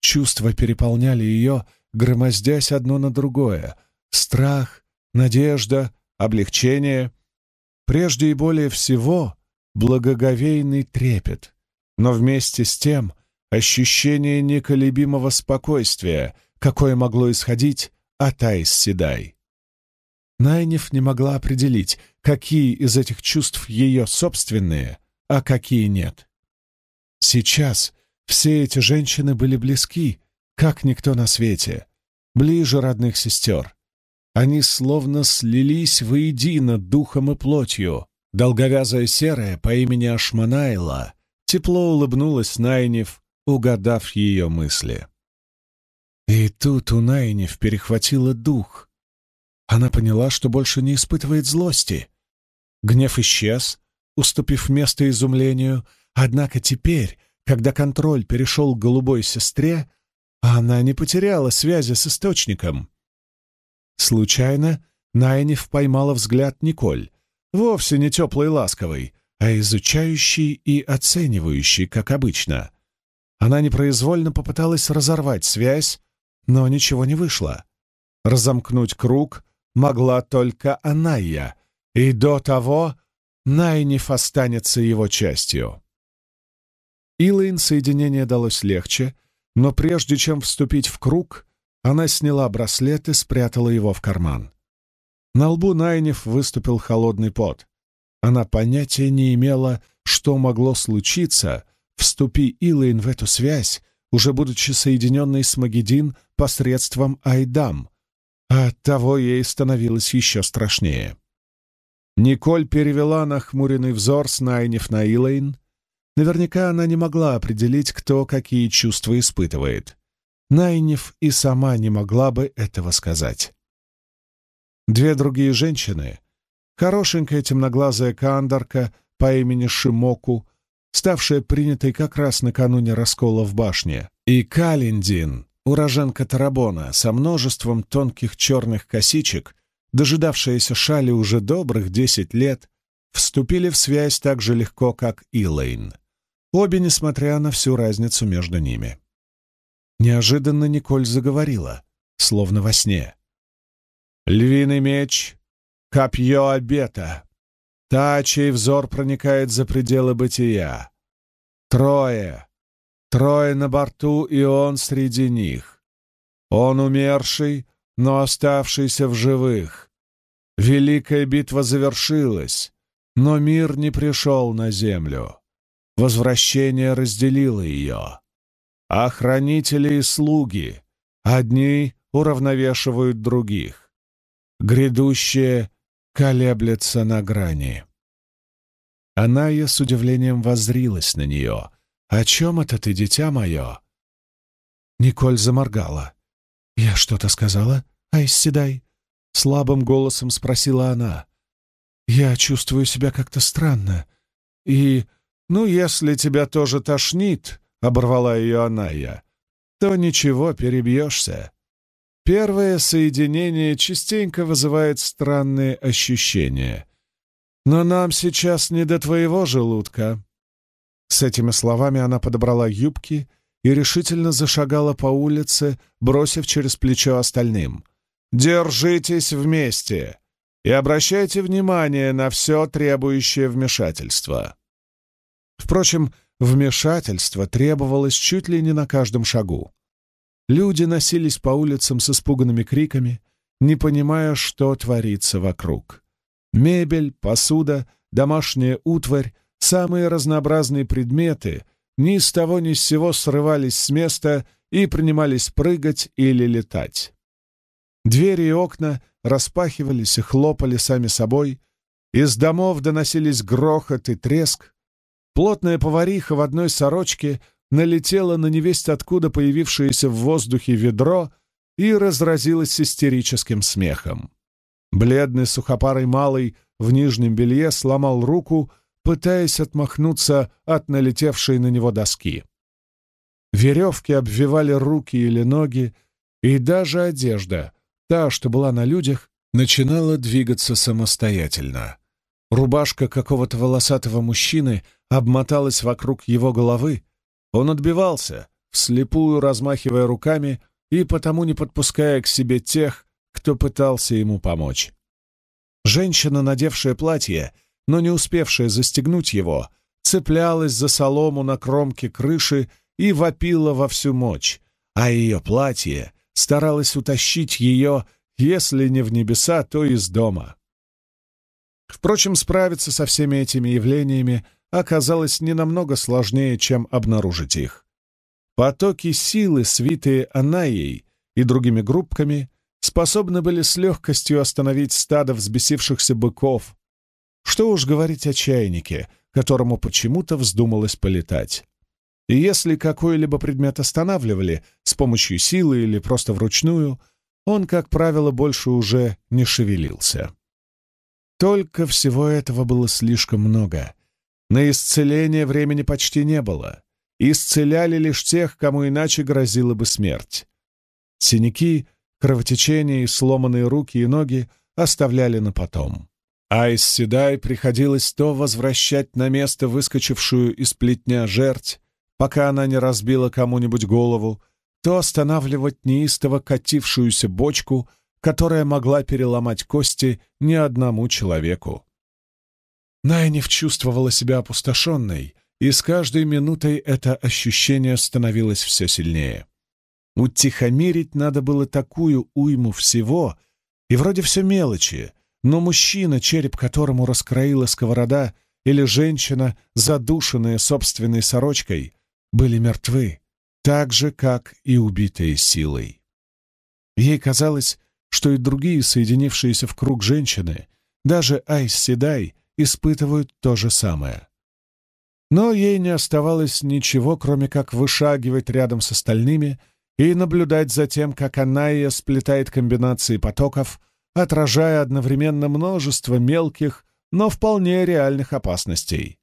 Чувства переполняли ее, громоздясь одно на другое. Страх, надежда, облегчение. Прежде и более всего благоговейный трепет. Но вместе с тем ощущение неколебимого спокойствия, какое могло исходить от Айс Седай. Найниф не могла определить, какие из этих чувств ее собственные, а какие нет. Сейчас все эти женщины были близки, как никто на свете, ближе родных сестер. Они словно слились воедино духом и плотью. Долговязая серая по имени Ашманайла тепло улыбнулась Найниф, угадав ее мысли. И тут у Найниф перехватило дух. Она поняла, что больше не испытывает злости. Гнев исчез, уступив место изумлению, однако теперь, когда контроль перешел к голубой сестре, она не потеряла связи с источником. Случайно Найниф поймала взгляд Николь, вовсе не теплый и ласковый, а изучающий и оценивающий, как обычно. Она непроизвольно попыталась разорвать связь, но ничего не вышло. Разомкнуть круг могла только Аная, и до того Найниф останется его частью. Илайн соединение далось легче, но прежде чем вступить в круг, она сняла браслет и спрятала его в карман. На лбу Найниф выступил холодный пот. Она понятия не имела, что могло случиться, вступи Илайн в эту связь, уже будучи соединенной с Магедин посредством Айдам, а оттого ей становилось еще страшнее. Николь перевела нахмуренный взор с Найниф на Илэйн, Наверняка она не могла определить, кто какие чувства испытывает. Найнев и сама не могла бы этого сказать. Две другие женщины, хорошенькая темноглазая кандарка по имени Шимоку, ставшая принятой как раз накануне раскола в башне, и Калиндин, уроженка Тарабона, со множеством тонких черных косичек, дожидавшаяся Шали уже добрых десять лет, вступили в связь так же легко, как Илэйн. Обе, несмотря на всю разницу между ними. Неожиданно Николь заговорила, словно во сне. «Львиный меч, копье обета, та, чей взор проникает за пределы бытия. Трое, трое на борту, и он среди них. Он умерший, но оставшийся в живых. Великая битва завершилась, но мир не пришел на землю. Возвращение разделило ее. А хранители и слуги, одни уравновешивают других. Грядущее колеблется на грани. Аная с удивлением воззрилась на нее. «О чем это ты, дитя мое?» Николь заморгала. «Я что-то сказала, Айсседай?» Слабым голосом спросила она. «Я чувствую себя как-то странно. И «Ну, если тебя тоже тошнит», — оборвала ее Аная, — «то ничего, перебьешься. Первое соединение частенько вызывает странные ощущения. Но нам сейчас не до твоего желудка». С этими словами она подобрала юбки и решительно зашагала по улице, бросив через плечо остальным. «Держитесь вместе и обращайте внимание на все требующее вмешательства». Впрочем, вмешательство требовалось чуть ли не на каждом шагу. Люди носились по улицам с испуганными криками, не понимая, что творится вокруг. Мебель, посуда, домашняя утварь, самые разнообразные предметы ни с того ни с сего срывались с места и принимались прыгать или летать. Двери и окна распахивались и хлопали сами собой, из домов доносились грохот и треск, Плотная повариха в одной сорочке налетела на невесть откуда появившееся в воздухе ведро и разразилась истерическим смехом. Бледный сухопарый малый в нижнем белье сломал руку, пытаясь отмахнуться от налетевшей на него доски. Веревки обвивали руки или ноги, и даже одежда, та, что была на людях, начинала двигаться самостоятельно. Рубашка какого-то волосатого мужчины обмоталась вокруг его головы. Он отбивался, вслепую размахивая руками и потому не подпуская к себе тех, кто пытался ему помочь. Женщина, надевшая платье, но не успевшая застегнуть его, цеплялась за солому на кромке крыши и вопила во всю мощь, а ее платье старалось утащить ее, если не в небеса, то из дома. Впрочем, справиться со всеми этими явлениями оказалось не намного сложнее, чем обнаружить их. Потоки силы, свитые Анаей и другими группками, способны были с легкостью остановить стадо взбесившихся быков. Что уж говорить о чайнике, которому почему-то вздумалось полетать. И если какой-либо предмет останавливали с помощью силы или просто вручную, он, как правило, больше уже не шевелился. Только всего этого было слишком много. На исцеление времени почти не было. Исцеляли лишь тех, кому иначе грозила бы смерть. Синяки, кровотечение и сломанные руки и ноги оставляли на потом. Айс Седай приходилось то возвращать на место выскочившую из плетня жерть, пока она не разбила кому-нибудь голову, то останавливать неистово катившуюся бочку, которая могла переломать кости ни одному человеку. Найниф чувствовала себя опустошенной, и с каждой минутой это ощущение становилось все сильнее. Утихомирить надо было такую уйму всего, и вроде все мелочи, но мужчина, череп которому раскроила сковорода, или женщина, задушенная собственной сорочкой, были мертвы, так же, как и убитые силой. Ей казалось, что и другие соединившиеся в круг женщины, даже Айс испытывают то же самое. Но ей не оставалось ничего, кроме как вышагивать рядом с остальными и наблюдать за тем, как Анайя сплетает комбинации потоков, отражая одновременно множество мелких, но вполне реальных опасностей.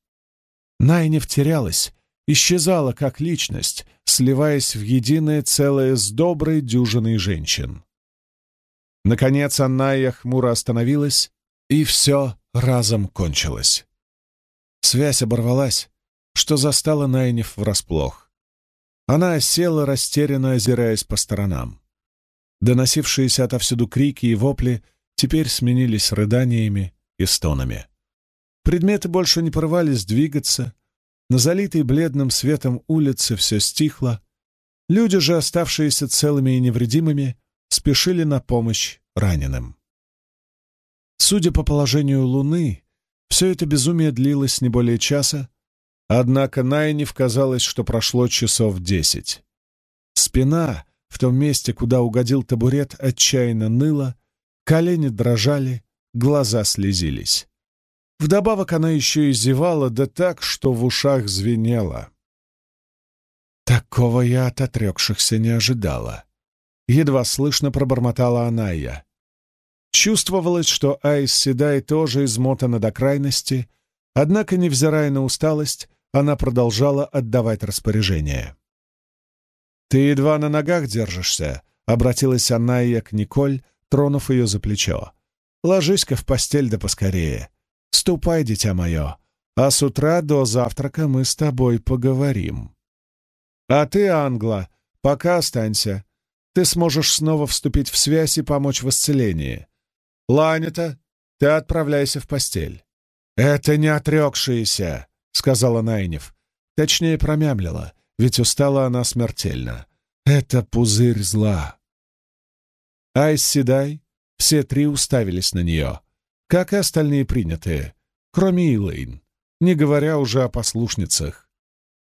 Найнев терялась, исчезала как личность, сливаясь в единое целое с доброй дюжиной женщин. Наконец Анная хмуро остановилась, и все разом кончилось. Связь оборвалась, что застала Найнев врасплох. Она села, растерянно озираясь по сторонам. Доносившиеся отовсюду крики и вопли теперь сменились рыданиями и стонами. Предметы больше не порывались двигаться, на залитой бледным светом улице все стихло, люди же, оставшиеся целыми и невредимыми, спешили на помощь раненым. Судя по положению луны, все это безумие длилось не более часа, однако Найниф казалось, что прошло часов десять. Спина в том месте, куда угодил табурет, отчаянно ныла, колени дрожали, глаза слезились. Вдобавок она еще и зевала, да так, что в ушах звенело. Такого я от отрекшихся не ожидала. Едва слышно пробормотала Аная. Чувствовалось, что Айс Седай тоже измотана до крайности, однако, невзирая на усталость, она продолжала отдавать распоряжения. «Ты едва на ногах держишься», — обратилась Аная к Николь, тронув ее за плечо. «Ложись-ка в постель да поскорее. Ступай, дитя мое, а с утра до завтрака мы с тобой поговорим. А ты, Англа, пока останься. Ты сможешь снова вступить в связь и помочь в исцелении. Ланета, ты отправляйся в постель. «Это не отрекшиеся», — сказала Найнев. Точнее, промямлила, ведь устала она смертельно. «Это пузырь зла». Айс Седай, все три уставились на нее как и остальные принятые, кроме Илэйн, не говоря уже о послушницах.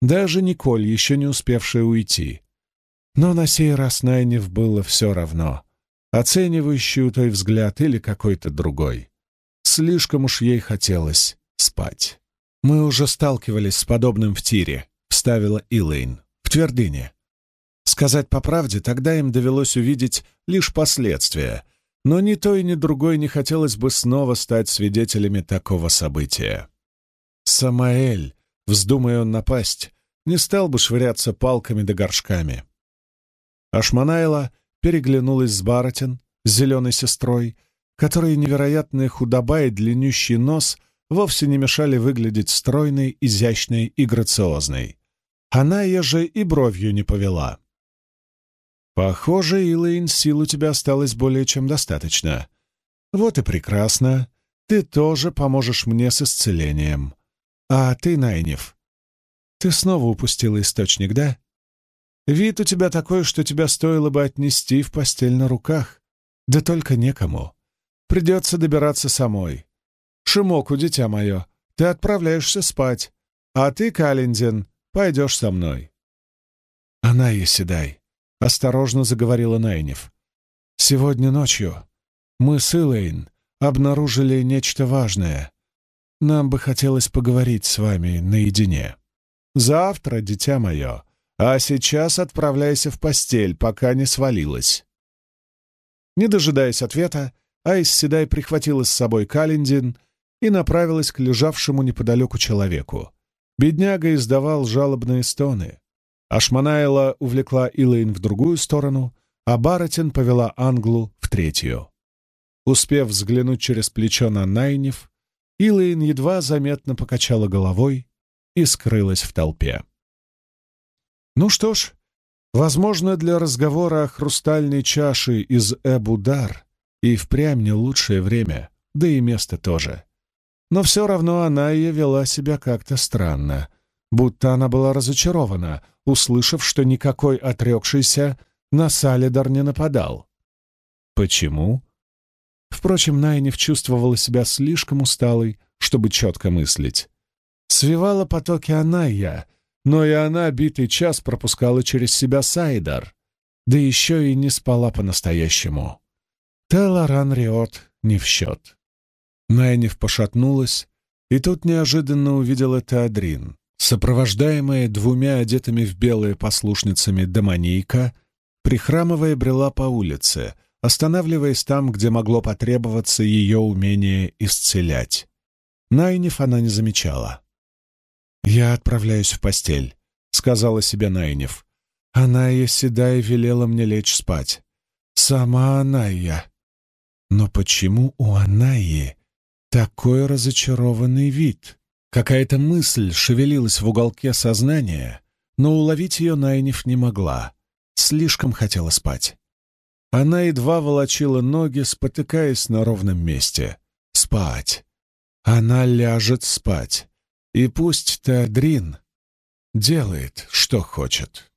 Даже Николь, еще не успевшая уйти. Но на сей раз Найнев было все равно, оценивающий той взгляд или какой-то другой. Слишком уж ей хотелось спать. «Мы уже сталкивались с подобным в тире», — вставила Илэйн, — «в твердыне. Сказать по правде, тогда им довелось увидеть лишь последствия, но ни той, ни другой не хотелось бы снова стать свидетелями такого события. Самаэль, вздумая он напасть, не стал бы швыряться палками да горшками. Ашманайла переглянулась с Баратин, с зеленой сестрой, которой невероятная худоба и длиннющий нос вовсе не мешали выглядеть стройной, изящной и грациозной. Ее же и бровью не повела. Похоже, Илэйн, сил у тебя осталось более чем достаточно. Вот и прекрасно. Ты тоже поможешь мне с исцелением. А ты, Найнев, ты снова упустила источник, да? Вид у тебя такой, что тебя стоило бы отнести в постель на руках. Да только некому. Придется добираться самой. Шимоку, дитя мое, ты отправляешься спать, а ты, Калиндин, пойдешь со мной. Она, Еседай, — осторожно заговорила Найнев. «Сегодня ночью мы с Илэйн обнаружили нечто важное. Нам бы хотелось поговорить с вами наедине. Завтра, дитя мое, а сейчас отправляйся в постель, пока не свалилась». Не дожидаясь ответа, Айс Седай прихватила с собой Календин и направилась к лежавшему неподалеку человеку. Бедняга издавал жалобные стоны. Ашманайла увлекла Илэйн в другую сторону, а Баратин повела Англу в третью. Успев взглянуть через плечо на Найнев, Илэйн едва заметно покачала головой и скрылась в толпе. Ну что ж, возможно, для разговора о хрустальной чаше из Эбудар и впрямь не лучшее время, да и место тоже. Но все равно она и вела себя как-то странно, будто она была разочарована, услышав, что никакой отрекшийся на Салидар не нападал. Почему? Впрочем, Найнев чувствовала себя слишком усталой, чтобы четко мыслить. Свивала потоки она и я, но и она битый час пропускала через себя Сайдар, да еще и не спала по-настоящему. Теларан Риот не в счет. Найнев пошатнулась, и тут неожиданно увидела Теодрин. Сопровождаемая двумя одетыми в белые послушницами домонийка, прихрамывая, брела по улице, останавливаясь там, где могло потребоваться ее умение исцелять. Найниф она не замечала. «Я отправляюсь в постель», — сказала себе Найниф. Она седая велела мне лечь спать. Сама Анайя. Но почему у Анайи такой разочарованный вид? Какая-то мысль шевелилась в уголке сознания, но уловить ее Найниф не могла. Слишком хотела спать. Она едва волочила ноги, спотыкаясь на ровном месте. Спать. Она ляжет спать. И пусть Теодрин делает, что хочет.